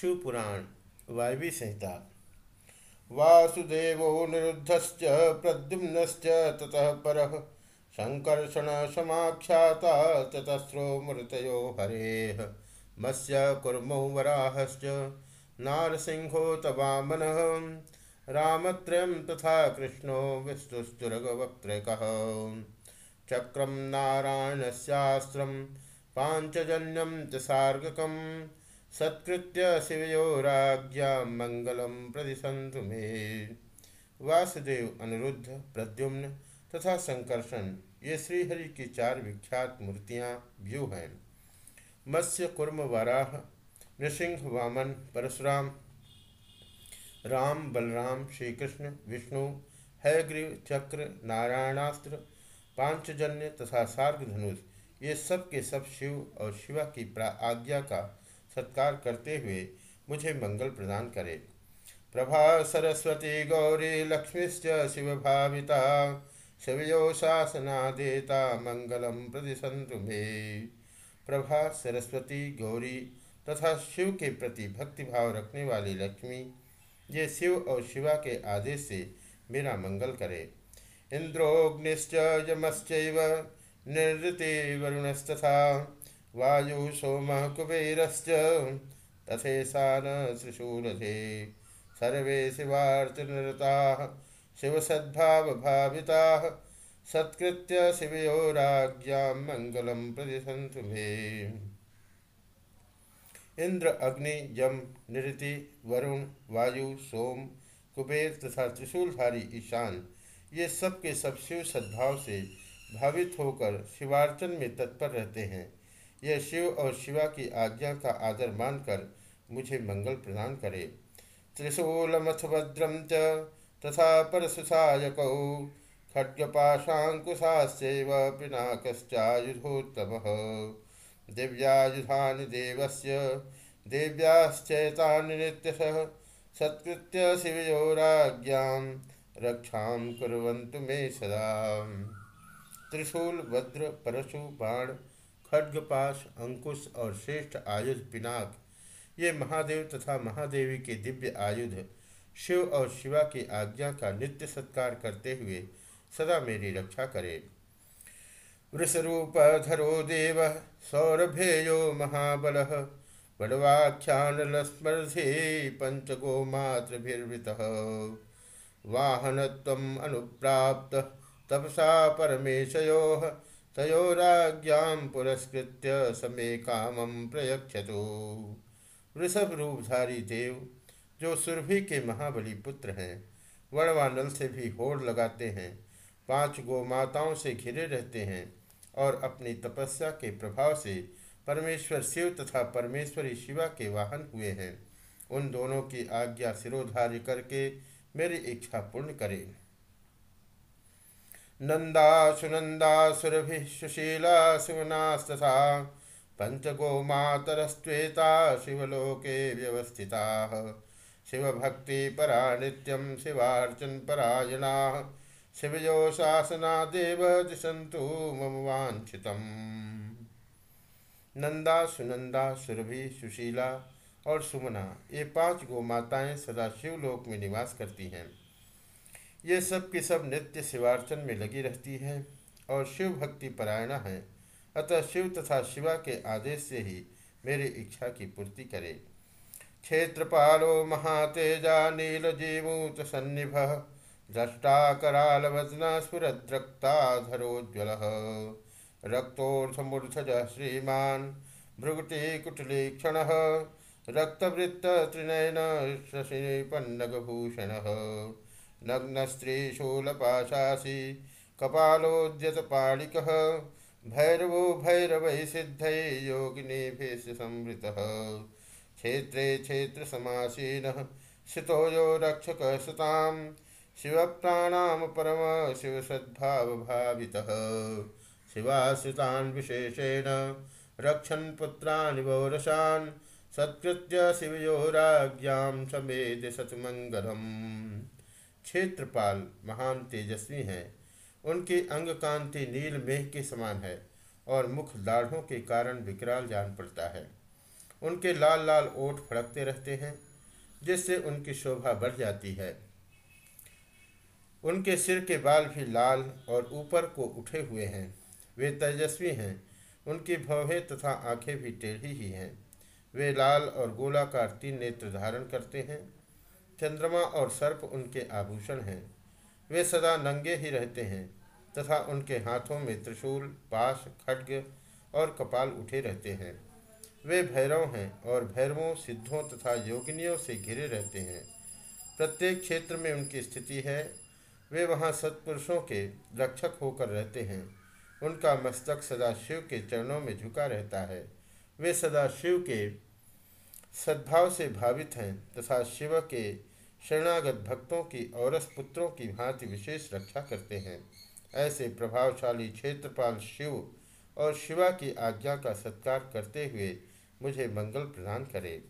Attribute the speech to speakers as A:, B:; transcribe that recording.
A: शिवपुराण वायवी संहिता। वासुदेवो निरुद्धश्च, प्रद्युम्नश्च, ततः परः संकर्षण समाख्याता चतस्रो मृतयो हरेः। मत्स्य कुर्मो वराहश्च, नारसिंहो तवामनः। रामत्रयं तथा कृष्णो विस्तुस्तुरगवक्त्रकः चक्रं नारायणस्यास्त्रं, पाञ्चजन्यं च सार्गकम्। सत्कृत्य शिवयोराज्ञा मंगलम प्रतिसंतु मे। वासुदेव अनिरुद्ध, प्रद्युम्न तथा संकर्षण, ये श्रीहरि की चार विख्यात मूर्तियाँ, व्यू हैं। मत्स्य, कुर्म, वाराह, नृसिंह, वामन, परशुराम, राम, बलराम श्री कृष्ण विष्णु हैग्रीव चक्र, नारायणास्त्र, पांचजन्य तथा सार्ग धनुष ये सब के सब शिव और शिवा की आज्ञा का सत्कार करते हुए मुझे मंगल प्रदान करे। प्रभा सरस्वती गौरी लक्ष्मीश्च शिव भाविता शिवयो शासना देता मंगलम प्रतिसंतु मे। प्रभा सरस्वती गौरी तथा शिव के प्रति भक्तिभाव रखने वाली लक्ष्मी, ये शिव और शिवा के आदेश से मेरा मंगल करे। इंद्रोग्निश्च यमश्चैव निर्ति वरुणस्तथा वायु सोम कुबेरश्च तथेशा न त्रिशूलधे सर्वे शिवार्चनरताः शिवसद्भावभाविताः, सत्कृत्य शिवयोराज्ञां मङ्गलं प्रतिसन्तु मे। इंद्र, अग्नि, यम निरति वरुण, वायु, सोम, कुबेर तथा त्रिशूलधारी ईशान, ये सब के सब शिव सद्भाव से भावित होकर शिवार्चन में तत्पर रहते हैं। यह शिव और शिवा की आज्ञा का आदर मानकर मुझे मंगल प्रदान करे। त्रिशूलमथ भद्रम च तथा परशुसायकौ खड्गपाशाकुशास्व पिनाकश्चायुधोत्तम। दिव्यायुधानि देवस्य, देव्याश्चैतानि नित्यशः, सत्कृत्य शिवयोराज्ञां रक्षां कुर्वन्तु मे सदा। त्रिशूल वज्र परशु, बाण खड्गपाश अंकुश और श्रेष्ठ आयुध पिनाक। ये महादेव तथा महादेवी के दिव्य आयुध शिव और शिवा की आज्ञा का नित्य सत्कार करते हुए सदा मेरी रक्षा करे। वृषरूप धरो देव, सौरभेयो महाबल बड़वाख्यान लस्मर्धे पंचगो मातृभिर्वृत वाहन अनुप्राप्त तपसा परमेशयो तयोराज्ञां पुरस्कृत्य समे कामं प्रयक्षतु वृषभ रूपधारी देव, जो सुरभि के महाबली पुत्र हैं वणवानल से भी होड़ लगाते हैं, पाँच गो माताओं से घिरे रहते हैं और अपनी तपस्या के प्रभाव से परमेश्वर शिव तथा परमेश्वरी शिवा के वाहन हुए हैं। उन दोनों की आज्ञा सिरोधार्य करके मेरी इच्छा पूर्ण करें। नंदा सुनंदा सुरभि सुशीला शिवनास्तथा पंचगोमातरस्त्वेता शिवलोके व्यवस्थिता। शिवभक्तिपरा नित्यं शिवार्चनपरायणाः शिवयो शासना देव दिशंतु मम वांछितम् नंदा सुनंदा सुरभि सुशीला और सुमना, ये पाँच गो माताएँ सदा शिवलोक में निवास करती हैं। ये सब की सब नित्य शिवार्चन में लगी रहती है और शिव भक्ति परायणा है। अतः शिव तथा शिवा के आदेश से ही मेरी इच्छा की पूर्ति करे। क्षेत्रपालो महातेजा नील जीमूत सन्निभ दृष्टा कराल वजना स्फुरद्रक्ताधरोज्वल रक्तोर्धमूर्धज श्रीमान भृगुटी कुटलीक्षण रक्तवृत्त त्रिनयन शशि पन्नगभूषण नग्नस्त्रीशूलपाशासी कपालोद्यतपाणिकः भैरवो भैरवै सिद्धै योगिनीभिः संवृतः। क्षेत्रे क्षेत्रसमासीनः स्थितो यो रक्षकः सुतां शिवप्राणां परम शिवसद्भावभावितः। शिवाश्रितान् विशेषेण रक्षन् पुत्रान् वौरसान् सत्कृत्य शिवयोराज्ञां समेद सतमङ्गलम्। क्षेत्रपाल महान तेजस्वी हैं। उनकी अंग कांति नील मेघ के समान है और मुख दाढ़ों के कारण विकराल जान पड़ता है। उनके लाल लाल ओठ फड़कते रहते हैं, जिससे उनकी शोभा बढ़ जाती है। उनके सिर के बाल भी लाल और ऊपर को उठे हुए हैं। वे तेजस्वी हैं, उनकी भवें तथा आँखें भी टेढ़ी ही हैं। वे लाल और गोलाकार तीन नेत्र धारण करते हैं। चंद्रमा और सर्प उनके आभूषण हैं। वे सदा नंगे ही रहते हैं तथा उनके हाथों में त्रिशूल पाश खड्ग और कपाल उठे रहते हैं। वे भैरव हैं और भैरवों, सिद्धों तथा योगिनियों से घिरे रहते हैं। प्रत्येक क्षेत्र में उनकी स्थिति है। वे वहाँ सत्पुरुषों के रक्षक होकर रहते हैं। उनका मस्तक सदा शिव के चरणों में झुका रहता है। वे सदा शिव के सद्भाव से भावित हैं तथा शिव के शरणागत भक्तों की, औरस पुत्रों की भांति विशेष रक्षा करते हैं। ऐसे प्रभावशाली क्षेत्रपाल शिव और शिवा की आज्ञा का सत्कार करते हुए मुझे मंगल प्रदान करे।